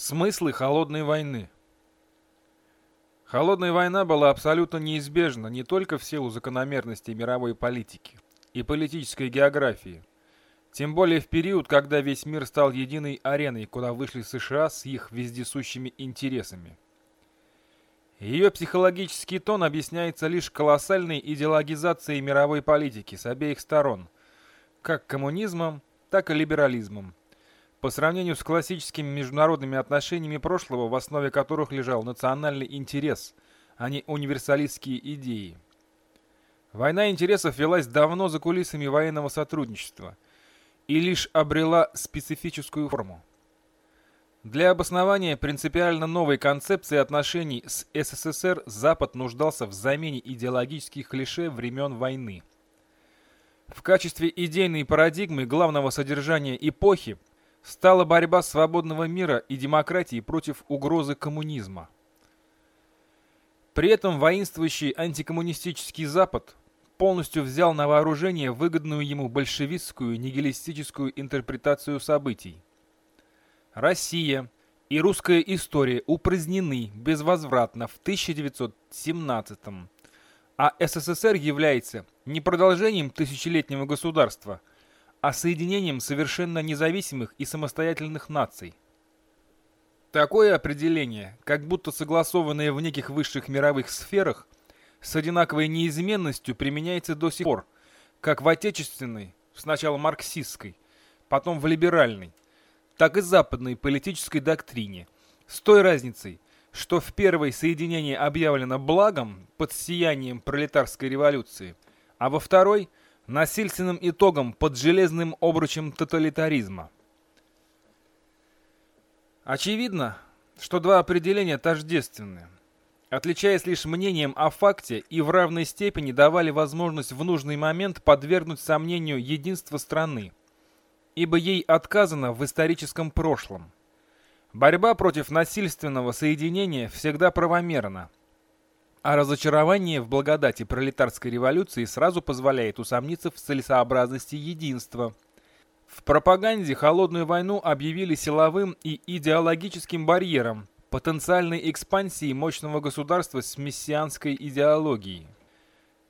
Смыслы холодной войны Холодная война была абсолютно неизбежна не только в силу закономерностей мировой политики и политической географии, тем более в период, когда весь мир стал единой ареной, куда вышли США с их вездесущими интересами. Ее психологический тон объясняется лишь колоссальной идеологизацией мировой политики с обеих сторон, как коммунизмом, так и либерализмом, по сравнению с классическими международными отношениями прошлого, в основе которых лежал национальный интерес, а не универсалистские идеи. Война интересов велась давно за кулисами военного сотрудничества и лишь обрела специфическую форму. Для обоснования принципиально новой концепции отношений с СССР Запад нуждался в замене идеологических клише времен войны. В качестве идейной парадигмы главного содержания эпохи стала борьба свободного мира и демократии против угрозы коммунизма. При этом воинствующий антикоммунистический Запад полностью взял на вооружение выгодную ему большевистскую нигилистическую интерпретацию событий. Россия и русская история упразднены безвозвратно в 1917 а СССР является не продолжением тысячелетнего государства – а соединением совершенно независимых и самостоятельных наций. Такое определение, как будто согласованное в неких высших мировых сферах, с одинаковой неизменностью применяется до сих пор, как в отечественной, сначала марксистской, потом в либеральной, так и западной политической доктрине, с той разницей, что в первой соединение объявлено благом под сиянием пролетарской революции, а во второй – насильственным итогом под железным обручем тоталитаризма. Очевидно, что два определения тождественны. Отличаясь лишь мнением о факте и в равной степени давали возможность в нужный момент подвергнуть сомнению единство страны, ибо ей отказано в историческом прошлом. Борьба против насильственного соединения всегда правомерна – а разочарование в благодати пролетарской революции сразу позволяет усомниться в целесообразности единства. В пропаганде холодную войну объявили силовым и идеологическим барьером, потенциальной экспансии мощного государства с мессианской идеологией.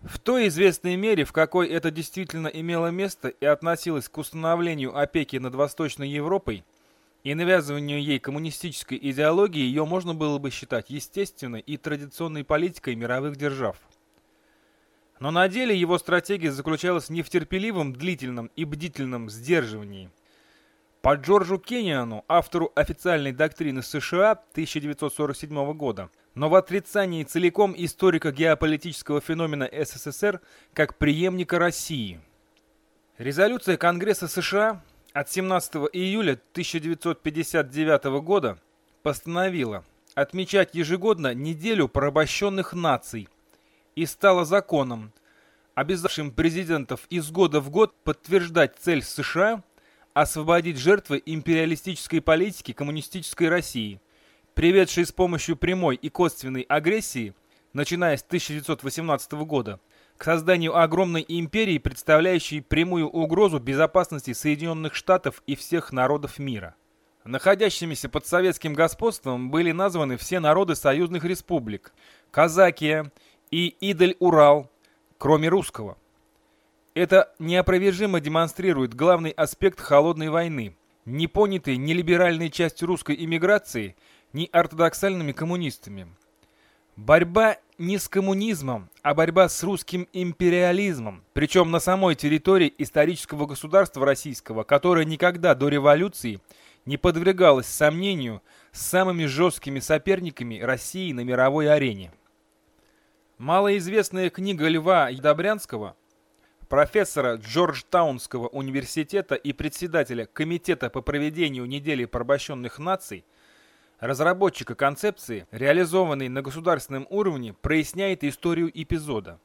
В той известной мере, в какой это действительно имело место и относилось к установлению опеки над Восточной Европой, и навязыванию ей коммунистической идеологии ее можно было бы считать естественной и традиционной политикой мировых держав. Но на деле его стратегия заключалась не в терпеливом, длительном и бдительном сдерживании. По Джорджу Кенниану, автору официальной доктрины США 1947 года, но в отрицании целиком историко-геополитического феномена СССР как преемника России. Резолюция Конгресса США от 17 июля 1959 года постановила отмечать ежегодно неделю порабощенных наций и стала законом, обязавшим президентов из года в год подтверждать цель США освободить жертвы империалистической политики коммунистической России, приведшей с помощью прямой и косвенной агрессии, начиная с 1918 года, к созданию огромной империи, представляющей прямую угрозу безопасности Соединенных Штатов и всех народов мира. Находящимися под советским господством были названы все народы союзных республик – Казакия и Идель-Урал, кроме русского. Это неопровержимо демонстрирует главный аспект холодной войны, не понятый ни либеральной частью русской иммиграции, ни ортодоксальными коммунистами. Борьба не с коммунизмом, а борьба с русским империализмом, причем на самой территории исторического государства российского, которое никогда до революции не подвергалось сомнению с самыми жесткими соперниками России на мировой арене. Малоизвестная книга Льва Добрянского, профессора Джорджтаунского университета и председателя Комитета по проведению недели порабощенных наций – разработчика концепции, реализованной на государственном уровне, проясняет историю эпизода.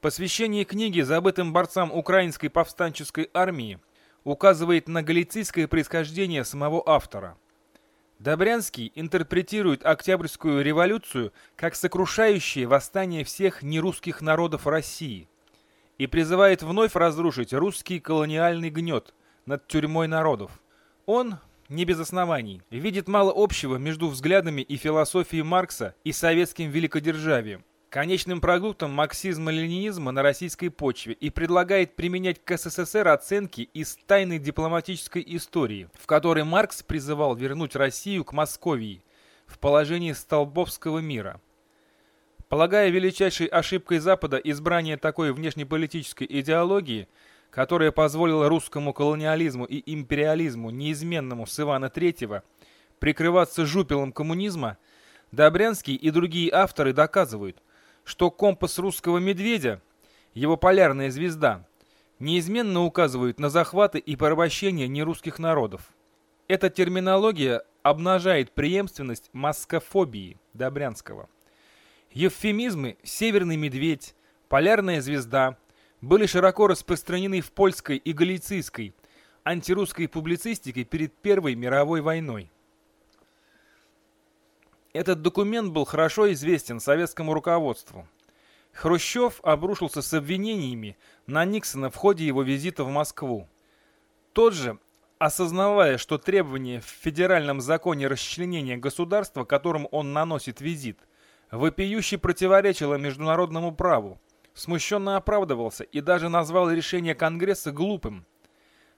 Посвящение книги забытым борцам украинской повстанческой армии указывает на галицийское происхождение самого автора. Добрянский интерпретирует Октябрьскую революцию как сокрушающее восстание всех нерусских народов России и призывает вновь разрушить русский колониальный гнет над тюрьмой народов. Он не без оснований, видит мало общего между взглядами и философией Маркса и советским великодержавием, конечным продуктом марксизма-ленинизма на российской почве и предлагает применять к СССР оценки из тайной дипломатической истории, в которой Маркс призывал вернуть Россию к Московии в положении столбовского мира. Полагая величайшей ошибкой Запада избрание такой внешнеполитической идеологии – которая позволила русскому колониализму и империализму, неизменному с Ивана III, прикрываться жупелом коммунизма, Добрянский и другие авторы доказывают, что компас русского медведя, его полярная звезда, неизменно указывает на захваты и порабощение нерусских народов. Эта терминология обнажает преемственность маскофобии Добрянского. Евфемизмы «северный медведь», «полярная звезда», были широко распространены в польской и галицийской антирусской публицистике перед Первой мировой войной. Этот документ был хорошо известен советскому руководству. Хрущев обрушился с обвинениями на Никсона в ходе его визита в Москву. Тот же, осознавая, что требование в федеральном законе расчленения государства, которым он наносит визит, вопиюще противоречило международному праву, смущенно оправдывался и даже назвал решение Конгресса глупым.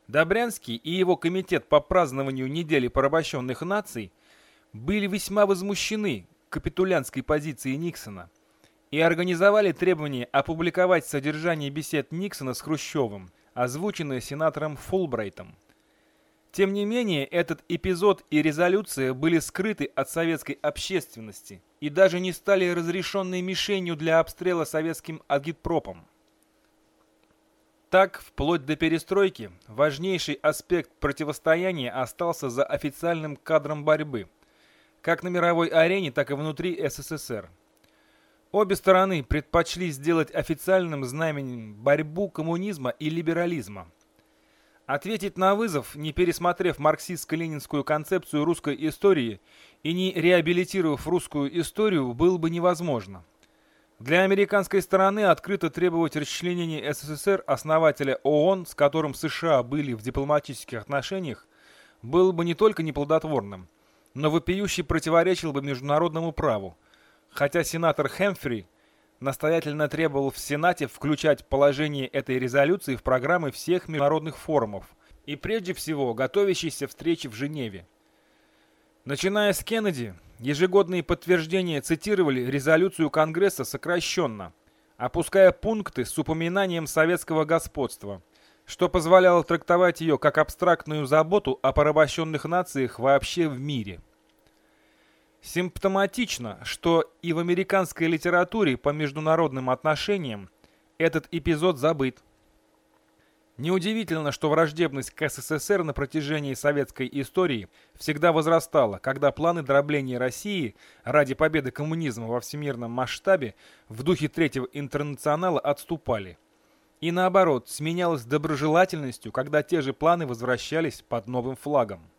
Добрянский и его комитет по празднованию недели порабощенных наций были весьма возмущены капитулянской позицией Никсона и организовали требование опубликовать содержание бесед Никсона с Хрущевым, озвученное сенатором Фулбрайтом. Тем не менее, этот эпизод и резолюция были скрыты от советской общественности и даже не стали разрешенной мишенью для обстрела советским агитпропом. Так, вплоть до перестройки, важнейший аспект противостояния остался за официальным кадром борьбы, как на мировой арене, так и внутри СССР. Обе стороны предпочли сделать официальным знаменем борьбу коммунизма и либерализма – Ответить на вызов, не пересмотрев марксистско-ленинскую концепцию русской истории и не реабилитировав русскую историю, было бы невозможно. Для американской стороны открыто требовать расчленения СССР основателя ООН, с которым США были в дипломатических отношениях, было бы не только неплодотворным, но вопиюще противоречил бы международному праву, хотя сенатор Хэмфри настоятельно требовал в Сенате включать положение этой резолюции в программы всех международных форумов и прежде всего готовящейся встречи в Женеве. Начиная с Кеннеди, ежегодные подтверждения цитировали резолюцию Конгресса сокращенно, опуская пункты с упоминанием советского господства, что позволяло трактовать ее как абстрактную заботу о порабощенных нациях вообще в мире. Симптоматично, что и в американской литературе по международным отношениям этот эпизод забыт. Неудивительно, что враждебность к СССР на протяжении советской истории всегда возрастала, когда планы дробления России ради победы коммунизма во всемирном масштабе в духе Третьего интернационала отступали. И наоборот, сменялась доброжелательностью, когда те же планы возвращались под новым флагом.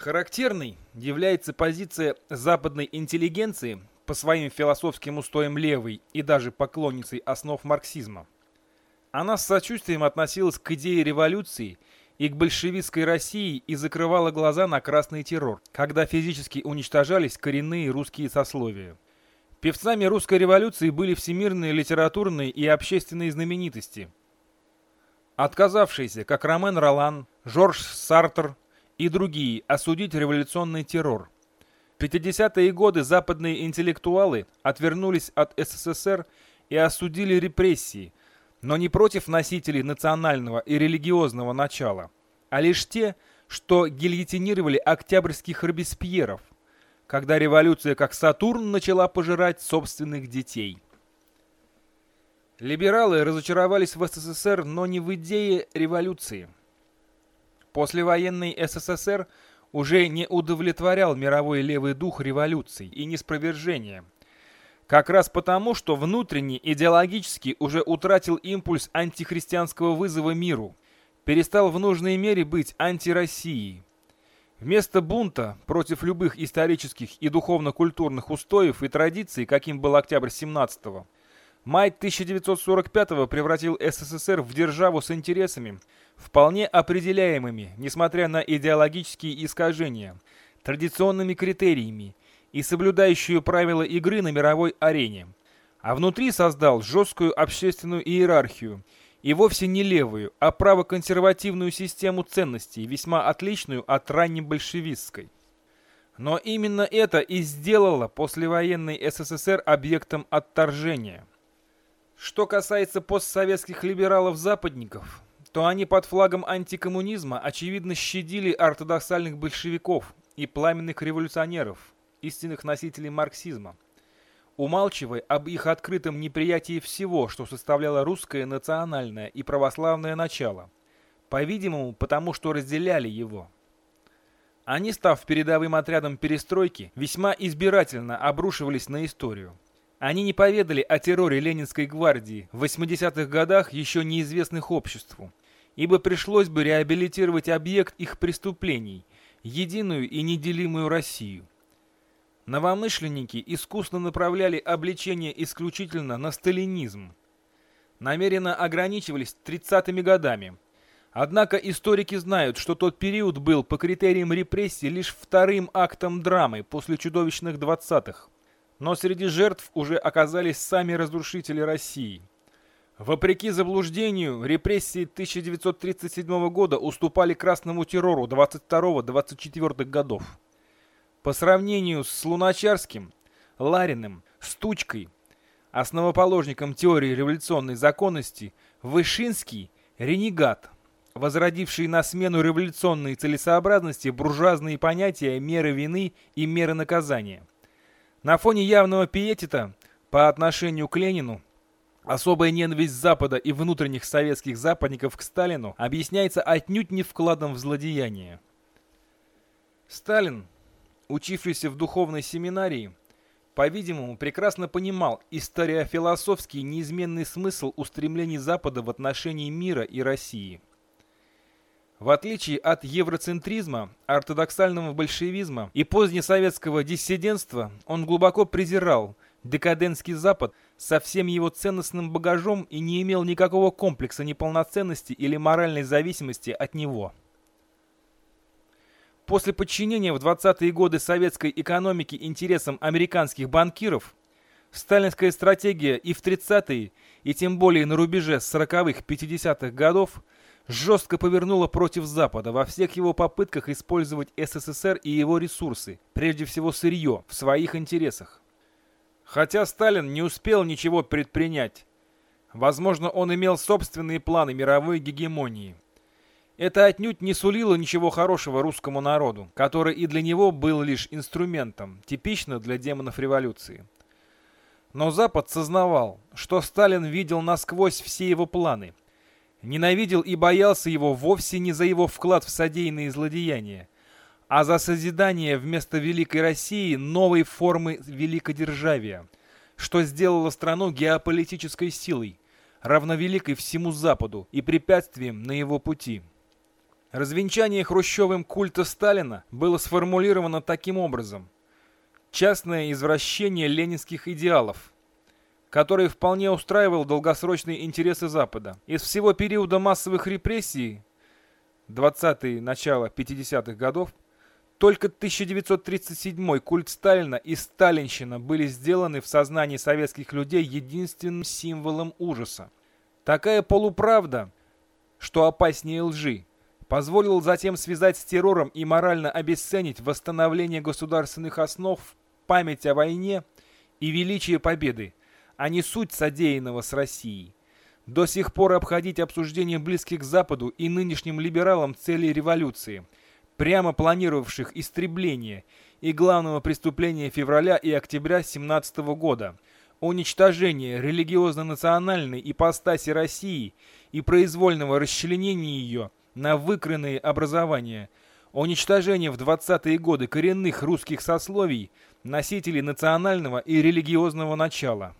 Характерной является позиция западной интеллигенции по своим философским устоям левой и даже поклонницей основ марксизма. Она с сочувствием относилась к идее революции и к большевистской России и закрывала глаза на красный террор, когда физически уничтожались коренные русские сословия. Певцами русской революции были всемирные литературные и общественные знаменитости. Отказавшиеся, как Ромен Ролан, Жорж Сартер, и другие осудить революционный террор. В 50-е годы западные интеллектуалы отвернулись от СССР и осудили репрессии, но не против носителей национального и религиозного начала, а лишь те, что гильотинировали октябрьских Робеспьеров, когда революция как Сатурн начала пожирать собственных детей. Либералы разочаровались в СССР, но не в идее революции – Послевоенный СССР уже не удовлетворял мировой левый дух революций и неспровержения. Как раз потому, что внутренне идеологически уже утратил импульс антихристианского вызова миру, перестал в нужной мере быть антироссией. Вместо бунта против любых исторических и духовно-культурных устоев и традиций, каким был октябрь 17-го, Май 1945 превратил СССР в державу с интересами, вполне определяемыми, несмотря на идеологические искажения, традиционными критериями и соблюдающую правила игры на мировой арене. А внутри создал жесткую общественную иерархию и вовсе не левую, а правоконсервативную систему ценностей, весьма отличную от раннебольшевистской. Но именно это и сделало послевоенный СССР объектом отторжения. Что касается постсоветских либералов-западников, то они под флагом антикоммунизма очевидно щадили ортодоксальных большевиков и пламенных революционеров, истинных носителей марксизма, умалчивая об их открытом неприятии всего, что составляло русское национальное и православное начало, по-видимому, потому что разделяли его. Они, став передовым отрядом перестройки, весьма избирательно обрушивались на историю. Они не поведали о терроре Ленинской гвардии в 80-х годах еще неизвестных обществу, ибо пришлось бы реабилитировать объект их преступлений, единую и неделимую Россию. Новомышленники искусно направляли обличение исключительно на сталинизм. Намеренно ограничивались 30-ми годами – Однако историки знают, что тот период был по критериям репрессий лишь вторым актом драмы после чудовищных двадцатых. Но среди жертв уже оказались сами разрушители России. Вопреки заблуждению, репрессии 1937 года уступали красному террору 22-24 годов. По сравнению с Луначарским, Лариным, Стучкой, основоположником теории революционной законности, Вышинский – ренегат – возродивший на смену революционной целесообразности буржуазные понятия меры вины и меры наказания. На фоне явного пиетета по отношению к Ленину особая ненависть Запада и внутренних советских западников к Сталину объясняется отнюдь не вкладом в злодеяние. Сталин, учившийся в духовной семинарии, по-видимому, прекрасно понимал историофилософский неизменный смысл устремлений Запада в отношении мира и России – в отличие от евроцентризма, ортодоксального большевизма и позднесоветского диссидентства, он глубоко презирал декадентский Запад со всем его ценностным багажом и не имел никакого комплекса неполноценности или моральной зависимости от него. После подчинения в 20-е годы советской экономики интересам американских банкиров, сталинская стратегия и в 30-е, и тем более на рубеже 40-х-50-х годов – жестко повернула против Запада во всех его попытках использовать СССР и его ресурсы, прежде всего сырье, в своих интересах. Хотя Сталин не успел ничего предпринять. Возможно, он имел собственные планы мировой гегемонии. Это отнюдь не сулило ничего хорошего русскому народу, который и для него был лишь инструментом, типично для демонов революции. Но Запад сознавал, что Сталин видел насквозь все его планы – Ненавидел и боялся его вовсе не за его вклад в содеянные злодеяния, а за созидание вместо Великой России новой формы великодержавия, что сделало страну геополитической силой, равновеликой всему Западу и препятствием на его пути. Развенчание Хрущевым культа Сталина было сформулировано таким образом. Частное извращение ленинских идеалов – который вполне устраивал долгосрочные интересы Запада. Из всего периода массовых репрессий 20-е, начало 50-х годов, только 1937 культ Сталина и сталинщина были сделаны в сознании советских людей единственным символом ужаса. Такая полуправда, что опаснее лжи, позволила затем связать с террором и морально обесценить восстановление государственных основ, память о войне и величие победы, а не суть содеянного с Россией. До сих пор обходить обсуждение близких к Западу и нынешним либералам целей революции, прямо планировавших истребление и главного преступления февраля и октября 17 года – уничтожение религиозно-национальной ипостаси России и произвольного расчленения ее на выкранные образования, уничтожение в 20-е годы коренных русских сословий, носителей национального и религиозного начала –